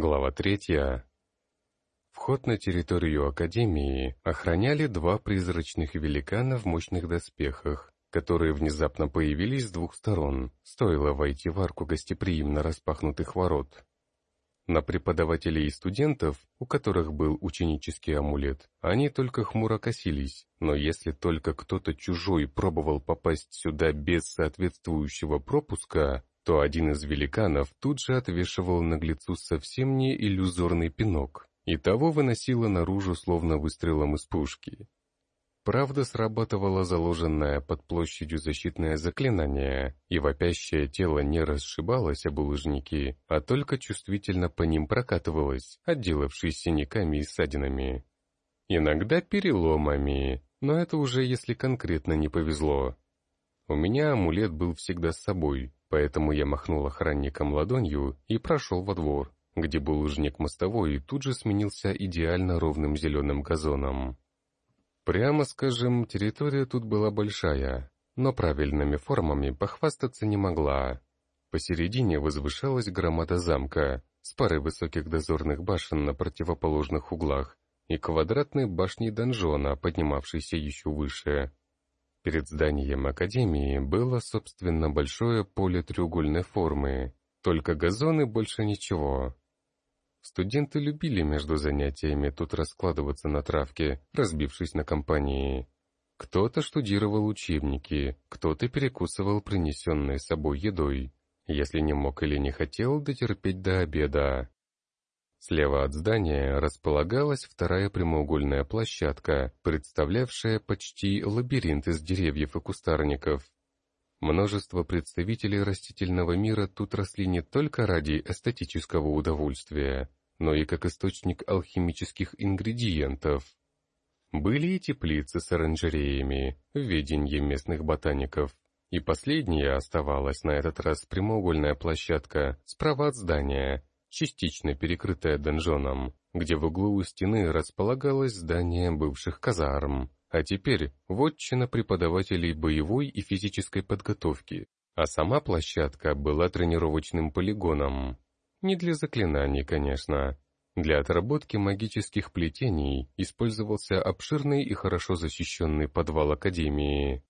Глава третья. Вход на территорию Академии охраняли два призрачных великана в мощных доспехах, которые внезапно появились с двух сторон, стоило войти в арку гостеприимно распахнутых ворот. На преподавателей и студентов, у которых был ученический амулет, они только хмуро косились, но если только кто-то чужой пробовал попасть сюда без соответствующего пропуска, то один из великанов тут же отвешивал наглецу совсем не иллюзорный пинок, и того выносило наружу словно выстрелом из пушки. Правда, срабатывало заложенное под площадью защитное заклинание, и вопящее тело не расшибалось об лыжники, а только чувствительно по ним прокатывалось, отделавшись синяками и ссадинами. Иногда переломами, но это уже если конкретно не повезло. У меня амулет был всегда с собой, поэтому я махнул охранникам ладонью и прошел во двор, где был лыжник мостовой и тут же сменился идеально ровным зеленым газоном. Прямо скажем, территория тут была большая, но правильными формами похвастаться не могла. Посередине возвышалась громада замка с парой высоких дозорных башен на противоположных углах и квадратной башней донжона, поднимавшейся еще выше. Перед зданием Академии было, собственно, большое поле треугольной формы, только газоны больше ничего. Студенты любили между занятиями тут раскладываться на травке, разбившись на компании. Кто-то штудировал учебники, кто-то перекусывал принесенной собой едой, если не мог или не хотел дотерпеть до обеда. Слева от здания располагалась вторая прямоугольная площадка, представлявшая почти лабиринт из деревьев и кустарников. Множество представителей растительного мира тут росли не только ради эстетического удовольствия, но и как источник алхимических ингредиентов. Были и теплицы с оранжереями, в ведении местных ботаников. И последняя оставалась на этот раз прямоугольная площадка справа от здания, частично перекрытая донжоном, где в углу у стены располагалось здание бывших казарм, а теперь вотчина преподавателей боевой и физической подготовки, а сама площадка была тренировочным полигоном. Не для заклинаний, конечно. Для отработки магических плетений использовался обширный и хорошо защищенный подвал Академии.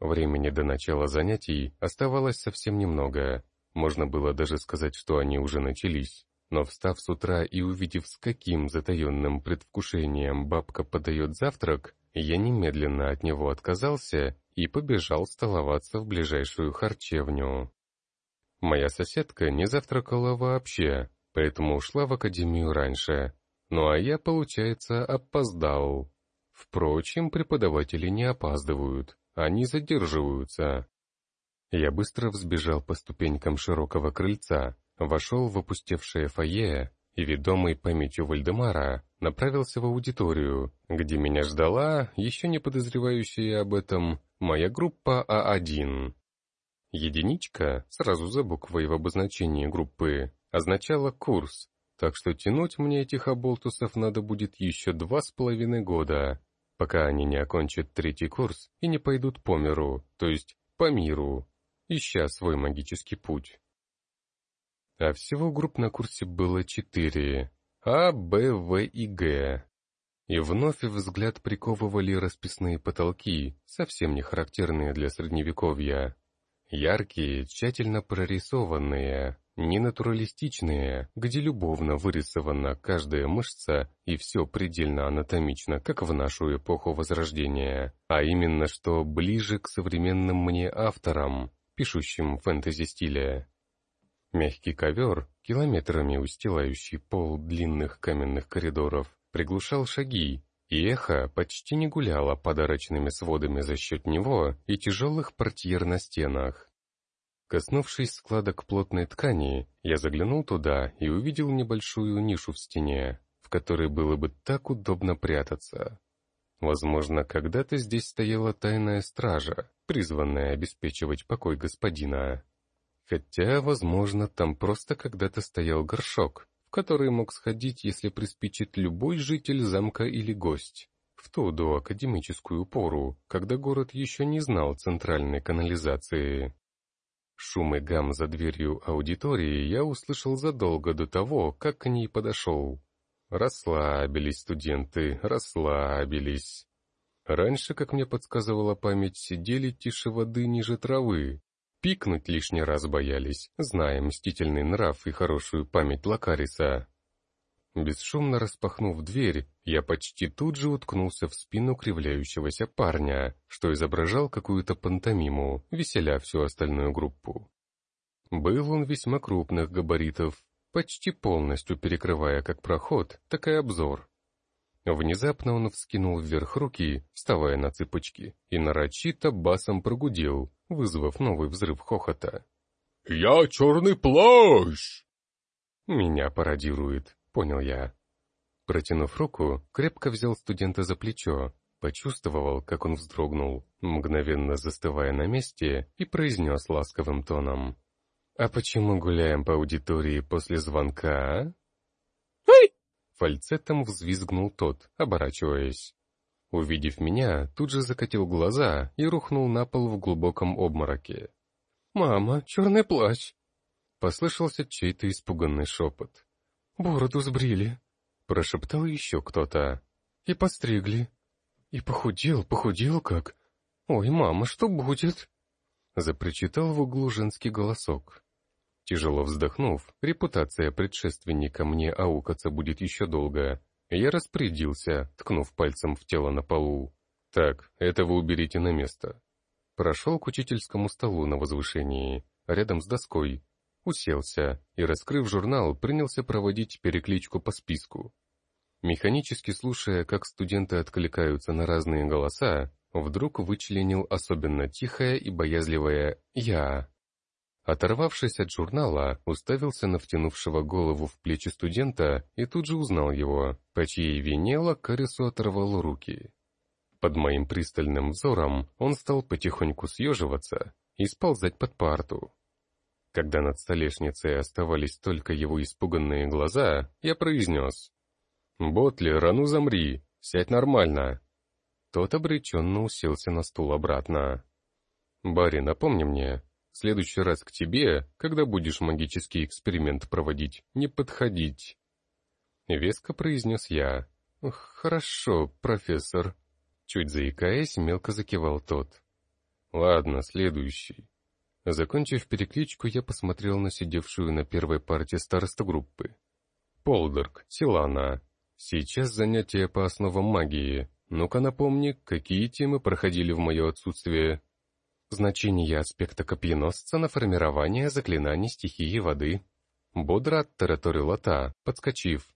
Времени до начала занятий оставалось совсем немного, можно было даже сказать, что они уже начались. Но встав с утра и увидев, с каким затаенным предвкушением бабка подает завтрак, я немедленно от него отказался и побежал столоваться в ближайшую харчевню. Моя соседка не завтракала вообще, поэтому ушла в академию раньше. Ну а я, получается, опоздал. Впрочем, преподаватели не опаздывают, они задерживаются. Я быстро взбежал по ступенькам широкого крыльца, вошел в опустевшее фойе и, ведомый памятью Вальдемара, направился в аудиторию, где меня ждала, еще не подозревающая об этом, моя группа А1. Единичка, сразу за буквой в обозначении группы, означала курс, так что тянуть мне этих оболтусов надо будет еще два с половиной года, пока они не окончат третий курс и не пойдут по миру, то есть по миру ища свой магический путь. А всего групп на курсе было четыре — А, Б, В и Г. И вновь взгляд приковывали расписные потолки, совсем не характерные для средневековья. Яркие, тщательно прорисованные, ненатуралистичные, где любовно вырисована каждая мышца и все предельно анатомично, как в нашу эпоху Возрождения, а именно что ближе к современным мне авторам, пишущим фэнтези-стиле. Мягкий ковер, километрами устилающий пол длинных каменных коридоров, приглушал шаги, и эхо почти не гуляло подарочными сводами за счет него и тяжелых портьер на стенах. Коснувшись складок плотной ткани, я заглянул туда и увидел небольшую нишу в стене, в которой было бы так удобно прятаться. Возможно, когда-то здесь стояла тайная стража, призванная обеспечивать покой господина. Хотя, возможно, там просто когда-то стоял горшок, в который мог сходить, если приспичит любой житель замка или гость. В ту до академическую пору, когда город еще не знал центральной канализации. Шум и гам за дверью аудитории я услышал задолго до того, как к ней подошел. Расслабились студенты, расслабились. Раньше, как мне подсказывала память, сидели тише воды ниже травы. Пикнуть лишний раз боялись, зная мстительный нрав и хорошую память Лакариса. Бесшумно распахнув дверь, я почти тут же уткнулся в спину кривляющегося парня, что изображал какую-то пантомиму, веселя всю остальную группу. Был он весьма крупных габаритов, почти полностью перекрывая как проход, так и обзор. Внезапно он вскинул вверх руки, вставая на цыпочки, и нарочито басом прогудел, вызвав новый взрыв хохота. «Я черный плащ!» Меня пародирует, понял я. Протянув руку, крепко взял студента за плечо, почувствовал, как он вздрогнул, мгновенно застывая на месте, и произнес ласковым тоном. «А почему гуляем по аудитории после звонка, а?» «Эй!» Фальцетом взвизгнул тот, оборачиваясь. Увидев меня, тут же закатил глаза и рухнул на пол в глубоком обмороке. «Мама, черный плащ!» Послышался чей-то испуганный шепот. «Бороду сбрили», — прошептал еще кто-то. «И постригли. И похудел, похудел как. Ой, мама, что будет?» Запричитал в углу женский голосок. Тяжело вздохнув, репутация предшественника мне аукаться будет еще долго. Я распорядился, ткнув пальцем в тело на полу. «Так, это вы уберите на место». Прошел к учительскому столу на возвышении, рядом с доской, уселся и, раскрыв журнал, принялся проводить перекличку по списку. Механически слушая, как студенты откликаются на разные голоса, вдруг вычленил особенно тихое и боязливое «я». Оторвавшись от журнала, уставился на втянувшего голову в плечи студента и тут же узнал его, по чьей вине Лакарису оторвал руки. Под моим пристальным взором он стал потихоньку съеживаться и сползать под парту. Когда над столешницей оставались только его испуганные глаза, я произнес. «Ботлер, а ну замри! Сядь нормально!» Тот обреченно уселся на стул обратно. «Барри, напомни мне, в следующий раз к тебе, когда будешь магический эксперимент проводить, не подходить». Веско произнес я. «Хорошо, профессор». Чуть заикаясь, мелко закивал тот. «Ладно, следующий. Закончив перекличку, я посмотрел на сидевшую на первой партии староста группы. Полдорг, Силана. Сейчас занятия по основам магии. Ну-ка напомни, какие темы проходили в мое отсутствие. Значение аспекта копьеносца на формирование заклинаний стихии воды. Бодро оттараторила та, подскочив.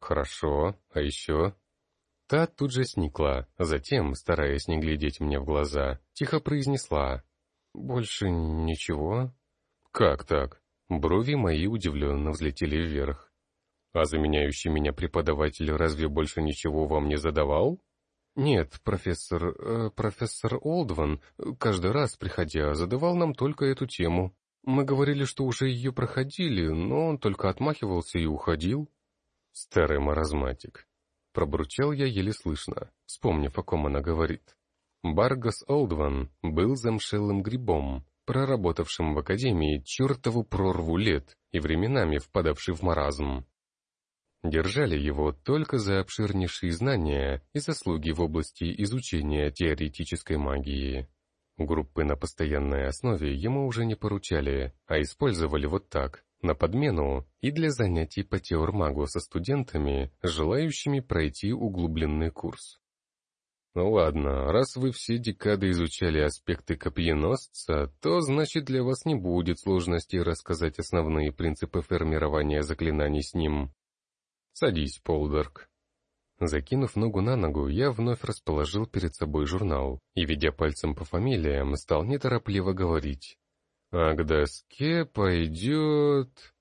Хорошо, а еще? Та тут же сникла, затем, стараясь не глядеть мне в глаза, тихо произнесла. «Больше ничего?» «Как так?» Брови мои удивленно взлетели вверх. «А заменяющий меня преподаватель разве больше ничего вам не задавал?» «Нет, профессор... Э, профессор Олдван, каждый раз, приходя, задавал нам только эту тему. Мы говорили, что уже ее проходили, но он только отмахивался и уходил». «Старый маразматик», — пробурчал я еле слышно, вспомнив, о ком она говорит. Баргас Олдван был замшелым грибом, проработавшим в академии чертову прорву лет и временами впадавший в маразм. Держали его только за обширнейшие знания и заслуги в области изучения теоретической магии. Группы на постоянной основе ему уже не поручали, а использовали вот так, на подмену и для занятий по теормагу со студентами, желающими пройти углубленный курс. Ну ладно, раз вы все декады изучали аспекты копьеносца, то значит для вас не будет сложности рассказать основные принципы формирования заклинаний с ним. Садись, Полдорг. Закинув ногу на ногу, я вновь расположил перед собой журнал и, ведя пальцем по фамилиям, стал неторопливо говорить. А к доске пойдет...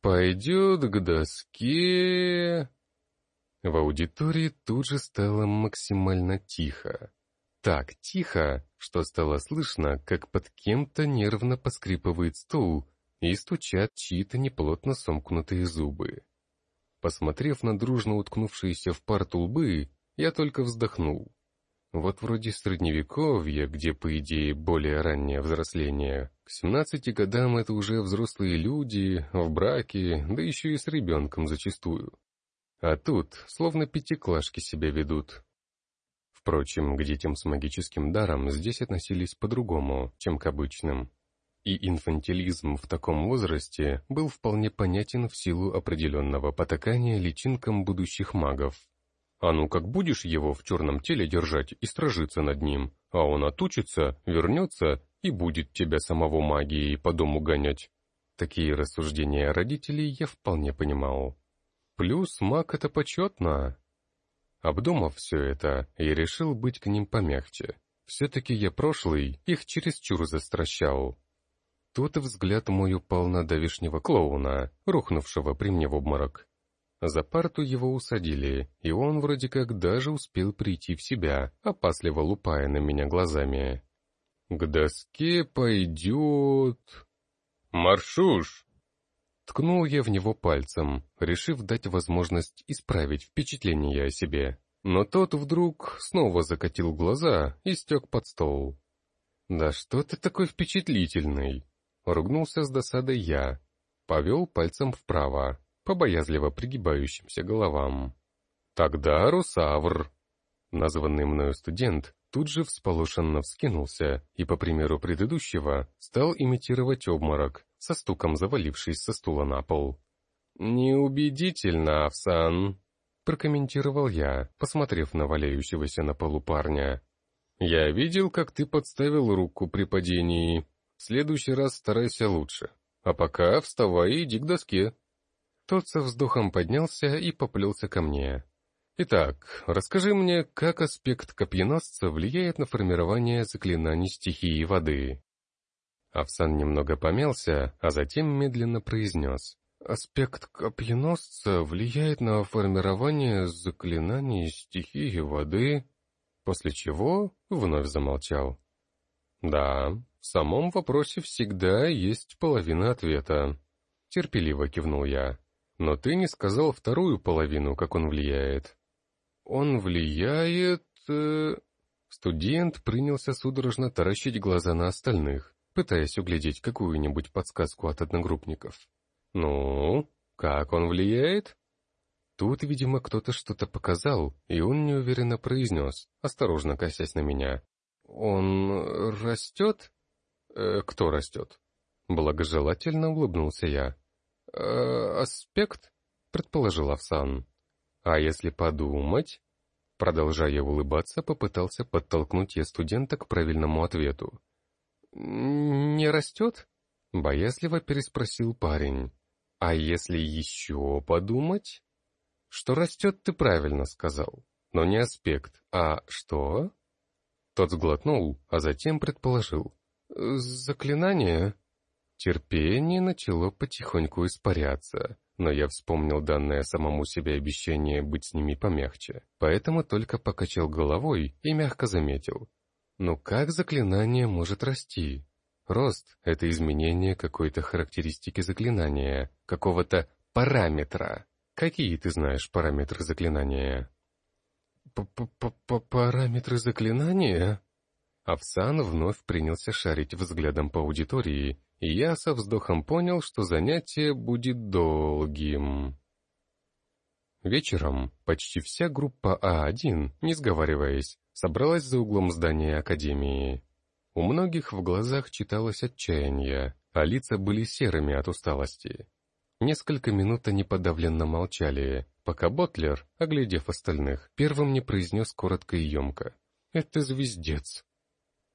Пойдет к доске... В аудитории тут же стало максимально тихо. Так тихо, что стало слышно, как под кем-то нервно поскрипывает стул и стучат чьи-то неплотно сомкнутые зубы. Посмотрев на дружно уткнувшиеся в парту лбы, я только вздохнул. Вот вроде средневековья, где, по идее, более раннее взросление, к 17 годам это уже взрослые люди, в браке, да еще и с ребенком зачастую. А тут, словно пятиклашки себя ведут. Впрочем, к детям с магическим даром здесь относились по-другому, чем к обычным. И инфантилизм в таком возрасте был вполне понятен в силу определенного потакания личинкам будущих магов. А ну как будешь его в черном теле держать и стражиться над ним, а он отучится, вернется и будет тебя самого магией по дому гонять. Такие рассуждения родителей я вполне понимал. Плюс маг — это почетно. Обдумав все это, я решил быть к ним помягче. Все-таки я прошлый, их чересчур застращал. Тут взгляд мой упал на давишнего клоуна, рухнувшего при мне в обморок. За парту его усадили, и он вроде как даже успел прийти в себя, опасливо лупая на меня глазами. «К доске пойдет...» «Маршуш!» Ткнул я в него пальцем, решив дать возможность исправить впечатление о себе. Но тот вдруг снова закатил глаза и стек под стол. «Да что ты такой впечатлительный?» Ругнулся с досадой я. Повел пальцем вправо, по боязливо пригибающимся головам. «Тогда русавр!» Названный мною студент тут же всполошенно вскинулся и, по примеру предыдущего, стал имитировать обморок, со стуком завалившись со стула на пол. «Неубедительно, Авсан!» — прокомментировал я, посмотрев на валяющегося на полу парня. «Я видел, как ты подставил руку при падении. В следующий раз старайся лучше. А пока вставай и иди к доске». Тот со вздохом поднялся и поплелся ко мне. «Итак, расскажи мне, как аспект копьеносца влияет на формирование заклинаний стихии воды?» Авсан немного помялся, а затем медленно произнес. «Аспект копьеносца влияет на формирование заклинаний стихии воды...» После чего вновь замолчал. «Да, в самом вопросе всегда есть половина ответа», — терпеливо кивнул я. Но ты не сказал вторую половину, как он влияет. Он влияет... Э... Студент принялся судорожно таращить глаза на остальных, пытаясь углядеть какую-нибудь подсказку от одногруппников. «Ну, как он влияет?» Тут, видимо, кто-то что-то показал, и он неуверенно произнес, осторожно косясь на меня. «Он растет?» Э, «Кто растет?» Благожелательно улыбнулся я э, аспект?» — предположил Авсан. «А если подумать?» Продолжая улыбаться, попытался подтолкнуть я студента к правильному ответу. «Не растет?» — боязливо переспросил парень. «А если еще подумать?» «Что растет, ты правильно сказал. Но не аспект, а что?» Тот сглотнул, а затем предположил. «Заклинание?» Терпение начало потихоньку испаряться, но я вспомнил данное самому себе обещание быть с ними помягче, поэтому только покачал головой и мягко заметил. Ну как заклинание может расти? Рост — это изменение какой-то характеристики заклинания, какого-то параметра. Какие ты знаешь параметры заклинания? П -п -п «Параметры заклинания?» Авсан вновь принялся шарить взглядом по аудитории и я со вздохом понял, что занятие будет долгим. Вечером почти вся группа А1, не сговариваясь, собралась за углом здания Академии. У многих в глазах читалось отчаяние, а лица были серыми от усталости. Несколько минут они подавленно молчали, пока Ботлер, оглядев остальных, первым не произнес коротко и емко. «Это звездец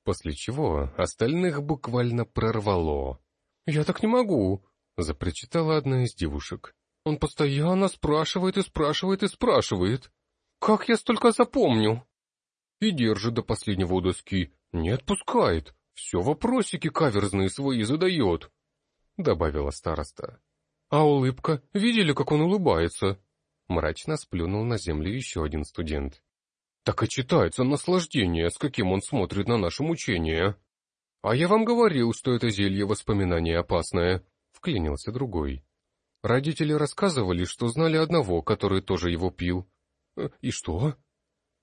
после чего остальных буквально прорвало. «Я так не могу», — запричитала одна из девушек. «Он постоянно спрашивает и спрашивает и спрашивает. Как я столько запомню?» «И держит до последнего у доски, не отпускает, все вопросики каверзные свои задает», — добавила староста. «А улыбка, видели, как он улыбается?» Мрачно сплюнул на землю еще один студент. Так и читается наслаждение, с каким он смотрит на наше мучение. А я вам говорил, что это зелье воспоминания опасное, вклинился другой. Родители рассказывали, что знали одного, который тоже его пил. Э, и что?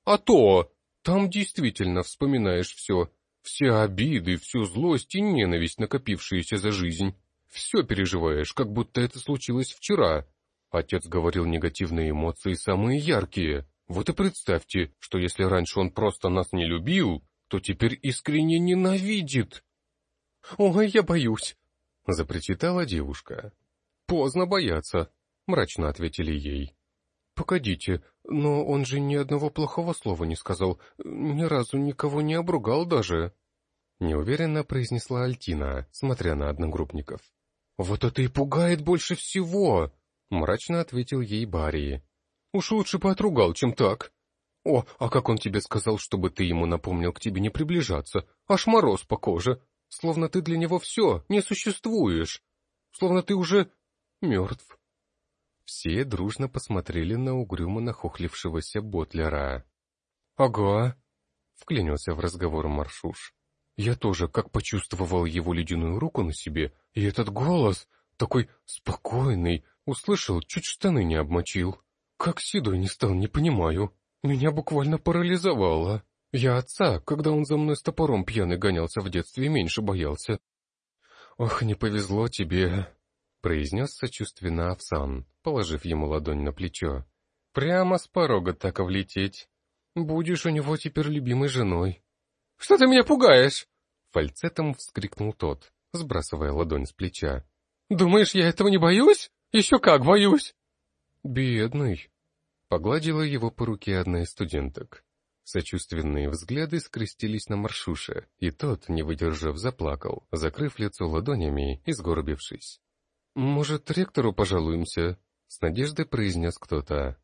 А то! Там действительно вспоминаешь все. Все обиды, всю злость и ненависть, накопившиеся за жизнь. Все переживаешь, как будто это случилось вчера. Отец говорил негативные эмоции самые яркие. Вот и представьте, что если раньше он просто нас не любил, то теперь искренне ненавидит. «Ой, я боюсь», — запричитала девушка. «Поздно бояться», — мрачно ответили ей. «Погодите, но он же ни одного плохого слова не сказал, ни разу никого не обругал даже», — неуверенно произнесла Альтина, смотря на одногруппников. «Вот это и пугает больше всего!» — мрачно ответил ей Барри. «Уж лучше отругал, чем так. О, а как он тебе сказал, чтобы ты ему напомнил к тебе не приближаться? Аж мороз по коже. Словно ты для него все, не существуешь. Словно ты уже мертв». Все дружно посмотрели на угрюмо нахохлившегося Ботлера. «Ага», — вклинился в разговор Маршуш. «Я тоже как почувствовал его ледяную руку на себе, и этот голос, такой спокойный, услышал, чуть штаны не обмочил. Как седой не стал, не понимаю. Меня буквально парализовало. Я отца, когда он за мной с топором пьяный гонялся в детстве, меньше боялся. Ох, не повезло тебе, произнес сочувственно Овсан, положив ему ладонь на плечо. «Прямо с порога так влететь. Будешь у него теперь любимой женой». «Что ты меня пугаешь?» Фальцетом вскрикнул тот, сбрасывая ладонь с плеча. «Думаешь, я этого не боюсь? Еще как боюсь!» «Бедный!» Погладила его по руке одна из студенток. Сочувственные взгляды скрестились на Маршуше, и тот, не выдержав, заплакал, закрыв лицо ладонями и сгорбившись. «Может, ректору пожалуемся?» — с надеждой произнес кто-то.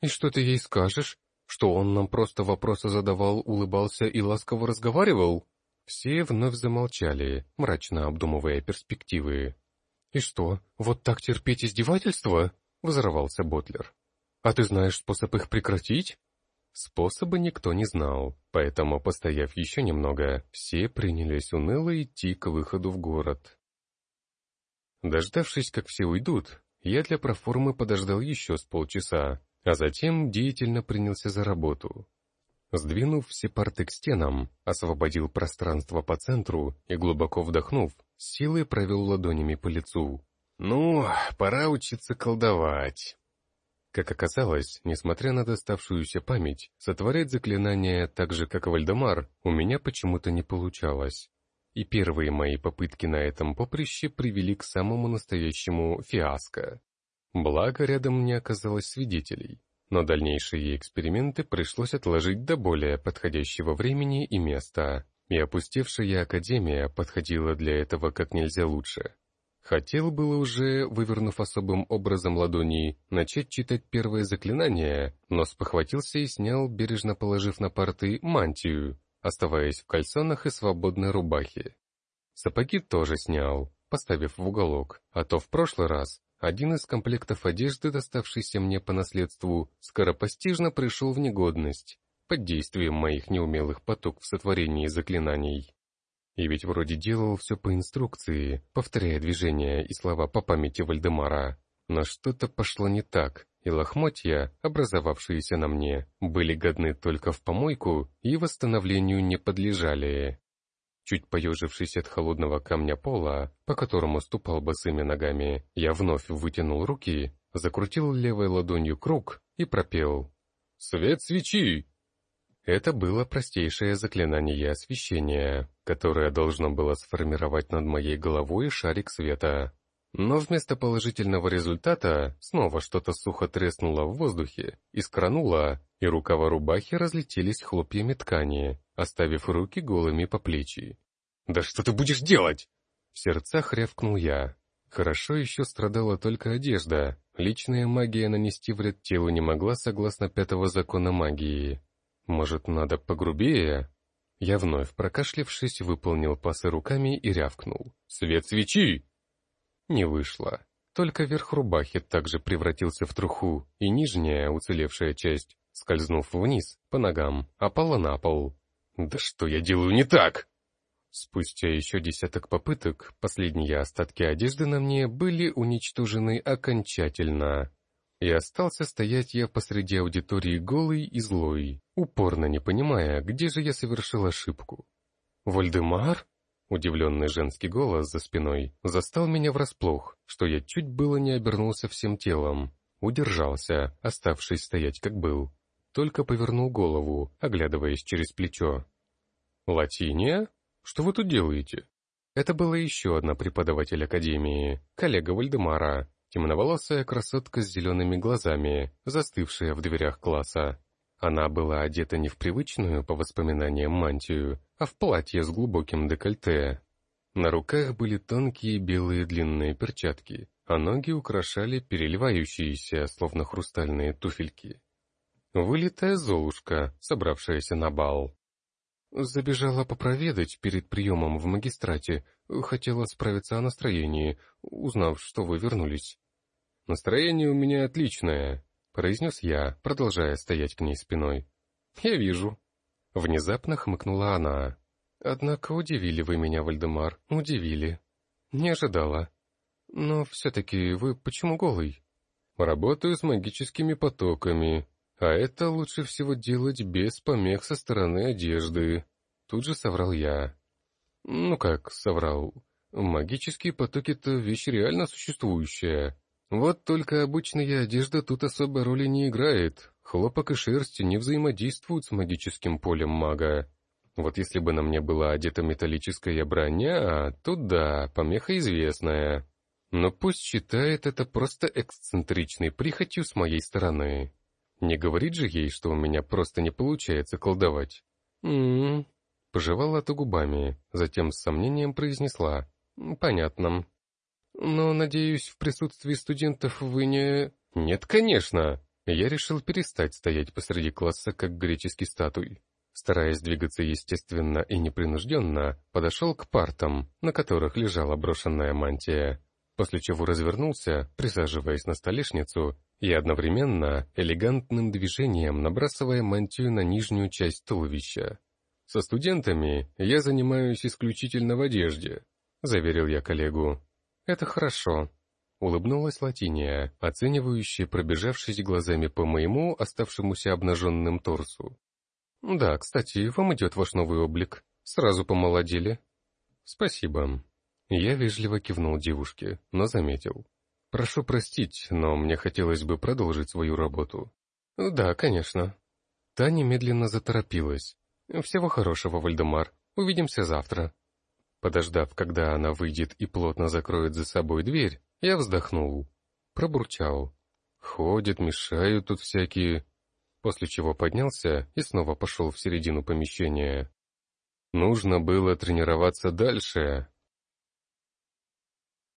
«И что ты ей скажешь? Что он нам просто вопросы задавал, улыбался и ласково разговаривал?» Все вновь замолчали, мрачно обдумывая перспективы. «И что, вот так терпеть издевательства?» — взорвался Ботлер. «А ты знаешь способ их прекратить?» Способа никто не знал, поэтому, постояв еще немного, все принялись уныло идти к выходу в город. Дождавшись, как все уйдут, я для проформы подождал еще с полчаса, а затем деятельно принялся за работу. Сдвинув все парты к стенам, освободил пространство по центру и, глубоко вдохнув, силой провел ладонями по лицу. «Ну, пора учиться колдовать». Как оказалось, несмотря на доставшуюся память, сотворять заклинания так же, как Вальдемар, у меня почему-то не получалось и первые мои попытки на этом поприще привели к самому настоящему фиаско. Благо, рядом не оказалось свидетелей, но дальнейшие эксперименты пришлось отложить до более подходящего времени и места, и опустевшая Академия подходила для этого как нельзя лучше. Хотел было уже, вывернув особым образом ладони, начать читать первое заклинание, но спохватился и снял, бережно положив на парты, мантию, оставаясь в кальсонах и свободной рубахе. Сапоги тоже снял, поставив в уголок, а то в прошлый раз один из комплектов одежды, доставшийся мне по наследству, скоропостижно пришел в негодность под действием моих неумелых поток в сотворении заклинаний. И ведь вроде делал все по инструкции, повторяя движения и слова по памяти Вальдемара, но что-то пошло не так, и лохмотья, образовавшиеся на мне, были годны только в помойку и восстановлению не подлежали. Чуть поежившись от холодного камня пола, по которому ступал босыми ногами, я вновь вытянул руки, закрутил левой ладонью круг и пропел «Свет свечи!». Это было простейшее заклинание освещения, которое должно было сформировать над моей головой шарик света. Но вместо положительного результата снова что-то сухо треснуло в воздухе, искрануло, и рукава рубахи разлетелись хлопьями ткани, оставив руки голыми по плечи. «Да что ты будешь делать?» В сердцах рявкнул я. Хорошо еще страдала только одежда. Личная магия нанести вред телу не могла согласно пятого закона магии. Может, надо погрубее? Я вновь, прокашлившись, выполнил пасы руками и рявкнул. «Свет свечи!» Не вышло. Только верх рубахи также превратился в труху, и нижняя, уцелевшая часть, скользнув вниз, по ногам, опала на пол. «Да что я делаю не так?» Спустя еще десяток попыток, последние остатки одежды на мне были уничтожены окончательно. И остался стоять я посреди аудитории голый и злой, упорно не понимая, где же я совершил ошибку. «Вольдемар?» Удивленный женский голос за спиной застал меня врасплох, что я чуть было не обернулся всем телом. Удержался, оставшись стоять как был. Только повернул голову, оглядываясь через плечо. «Латиния? Что вы тут делаете?» Это была еще одна преподаватель Академии, коллега Вальдемара, темноволосая красотка с зелеными глазами, застывшая в дверях класса. Она была одета не в привычную, по воспоминаниям, мантию, а в платье с глубоким декольте. На руках были тонкие белые длинные перчатки, а ноги украшали переливающиеся, словно хрустальные туфельки. Вылитая золушка, собравшаяся на бал. Забежала попроведать перед приемом в магистрате, хотела справиться о настроении, узнав, что вы вернулись. «Настроение у меня отличное», — произнес я, продолжая стоять к ней спиной. «Я вижу», Внезапно хмыкнула она. «Однако удивили вы меня, Вальдемар, удивили. Не ожидала. Но все-таки вы почему голый?» «Работаю с магическими потоками, а это лучше всего делать без помех со стороны одежды», тут же соврал я. «Ну как соврал? Магические потоки-то вещь реально существующая. Вот только обычная одежда тут особой роли не играет, Хлопок и шерсть не взаимодействуют с магическим полем мага. Вот если бы на мне была одета металлическая броня, то да, помеха известная. Но пусть считает это просто эксцентричной прихотью с моей стороны. Не говорит же ей, что у меня просто не получается колдовать. «М-м-м», пожевала-то губами, затем с сомнением произнесла. «Понятно. Но, надеюсь, в присутствии студентов вы не...» «Нет, конечно!» Я решил перестать стоять посреди класса, как греческий статуй. Стараясь двигаться естественно и непринужденно, подошел к партам, на которых лежала брошенная мантия, после чего развернулся, присаживаясь на столешницу, и одновременно элегантным движением набрасывая мантию на нижнюю часть туловища. «Со студентами я занимаюсь исключительно в одежде», — заверил я коллегу. «Это хорошо», Улыбнулась Латиния, оценивающая, пробежавшись глазами по моему, оставшемуся обнаженным торсу. «Да, кстати, вам идет ваш новый облик. Сразу помолодели». «Спасибо». Я вежливо кивнул девушке, но заметил. «Прошу простить, но мне хотелось бы продолжить свою работу». «Да, конечно». Та немедленно заторопилась. «Всего хорошего, Вальдемар. Увидимся завтра». Подождав, когда она выйдет и плотно закроет за собой дверь, я вздохнул, пробурчал. Ходят, мешают тут всякие. После чего поднялся и снова пошел в середину помещения. Нужно было тренироваться дальше,